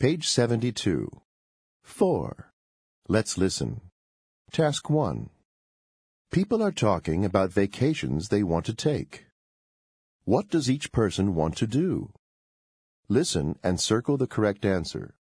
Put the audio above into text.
Page 72. 4. Let's listen. Task 1. People are talking about vacations they want to take. What does each person want to do? Listen and circle the correct answer.